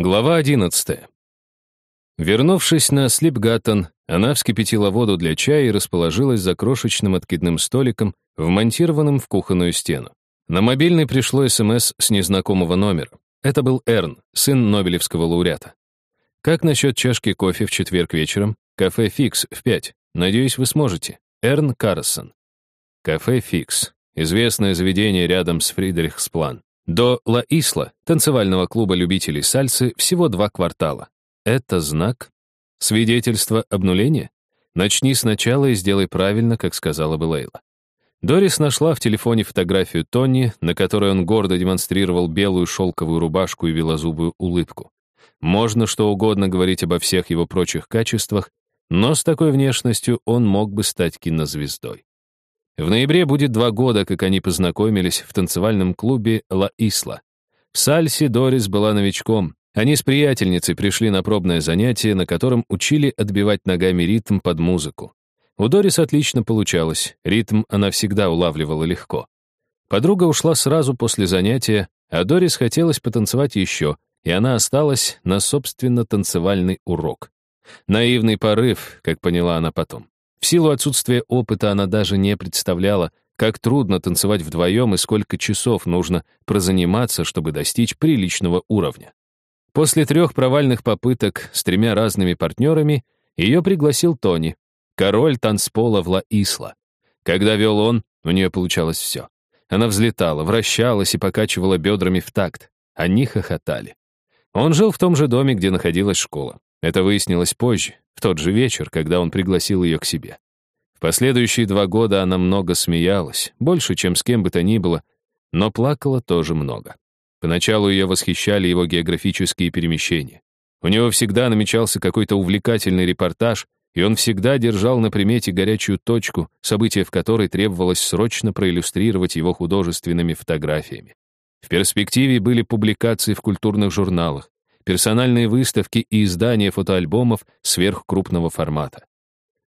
Глава 11. Вернувшись на Слипгаттон, она вскипятила воду для чая и расположилась за крошечным откидным столиком, вмонтированным в кухонную стену. На мобильный пришло СМС с незнакомого номера. Это был Эрн, сын Нобелевского лауреата. «Как насчет чашки кофе в четверг вечером? Кафе «Фикс» в пять. Надеюсь, вы сможете. Эрн Карсон». Кафе «Фикс». Известное заведение рядом с Фридрихсплан. До Ла Исла, танцевального клуба любителей сальсы, всего два квартала. Это знак? Свидетельство обнуления? Начни сначала и сделай правильно, как сказала бы Лейла. Дорис нашла в телефоне фотографию Тони, на которой он гордо демонстрировал белую шелковую рубашку и белозубую улыбку. Можно что угодно говорить обо всех его прочих качествах, но с такой внешностью он мог бы стать кинозвездой. В ноябре будет два года, как они познакомились в танцевальном клубе «Ла Исла». В сальсе Дорис была новичком. Они с приятельницей пришли на пробное занятие, на котором учили отбивать ногами ритм под музыку. У Дорис отлично получалось, ритм она всегда улавливала легко. Подруга ушла сразу после занятия, а Дорис хотелось потанцевать еще, и она осталась на, собственно, танцевальный урок. Наивный порыв, как поняла она потом. В силу отсутствия опыта она даже не представляла, как трудно танцевать вдвоем и сколько часов нужно прозаниматься, чтобы достичь приличного уровня. После трех провальных попыток с тремя разными партнерами ее пригласил Тони, король танцпола в Ла-Исла. Когда вел он, у нее получалось все. Она взлетала, вращалась и покачивала бедрами в такт. Они хохотали. Он жил в том же доме, где находилась школа. Это выяснилось позже, в тот же вечер, когда он пригласил ее к себе. В последующие два года она много смеялась, больше, чем с кем бы то ни было, но плакала тоже много. Поначалу ее восхищали его географические перемещения. У него всегда намечался какой-то увлекательный репортаж, и он всегда держал на примете горячую точку, события в которой требовалось срочно проиллюстрировать его художественными фотографиями. В перспективе были публикации в культурных журналах, персональные выставки и издания фотоальбомов сверхкрупного формата.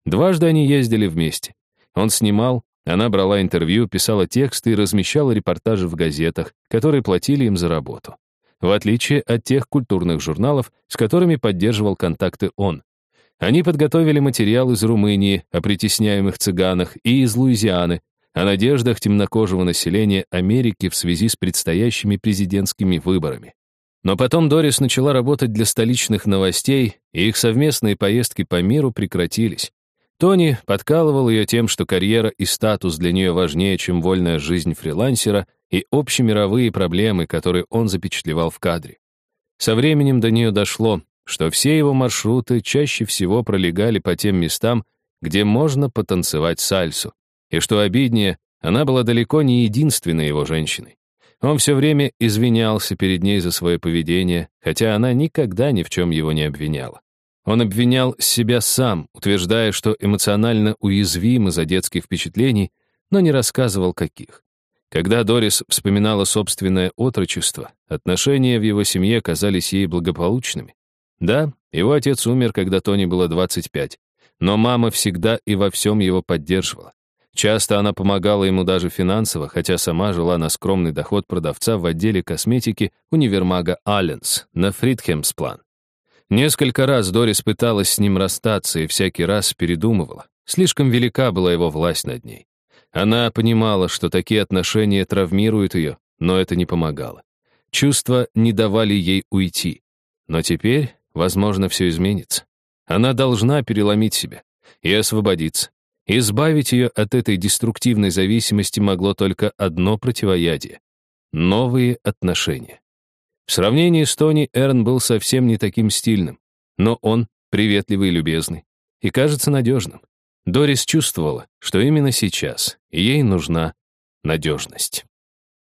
Дважды они ездили вместе. Он снимал, она брала интервью, писала тексты и размещала репортажи в газетах, которые платили им за работу. В отличие от тех культурных журналов, с которыми поддерживал контакты он. Они подготовили материал из Румынии о притесняемых цыганах и из Луизианы, о надеждах темнокожего населения Америки в связи с предстоящими президентскими выборами. Но потом Дорис начала работать для столичных новостей, и их совместные поездки по миру прекратились. Тони подкалывал ее тем, что карьера и статус для нее важнее, чем вольная жизнь фрилансера и общемировые проблемы, которые он запечатлевал в кадре. Со временем до нее дошло, что все его маршруты чаще всего пролегали по тем местам, где можно потанцевать сальсу, и что обиднее, она была далеко не единственной его женщиной. Он все время извинялся перед ней за свое поведение, хотя она никогда ни в чем его не обвиняла. Он обвинял себя сам, утверждая, что эмоционально уязвим из-за детских впечатлений, но не рассказывал, каких. Когда Дорис вспоминала собственное отрочество, отношения в его семье казались ей благополучными. Да, его отец умер, когда Тони было 25, но мама всегда и во всем его поддерживала. Часто она помогала ему даже финансово, хотя сама жила на скромный доход продавца в отделе косметики универмага Алленс на Фридхемсплан. Несколько раз Дорис пыталась с ним расстаться и всякий раз передумывала. Слишком велика была его власть над ней. Она понимала, что такие отношения травмируют ее, но это не помогало. Чувства не давали ей уйти. Но теперь, возможно, все изменится. Она должна переломить себя и освободиться. Избавить ее от этой деструктивной зависимости могло только одно противоядие — новые отношения. В сравнении с Тони Эрн был совсем не таким стильным, но он приветливый и любезный, и кажется надежным. Дорис чувствовала, что именно сейчас ей нужна надежность.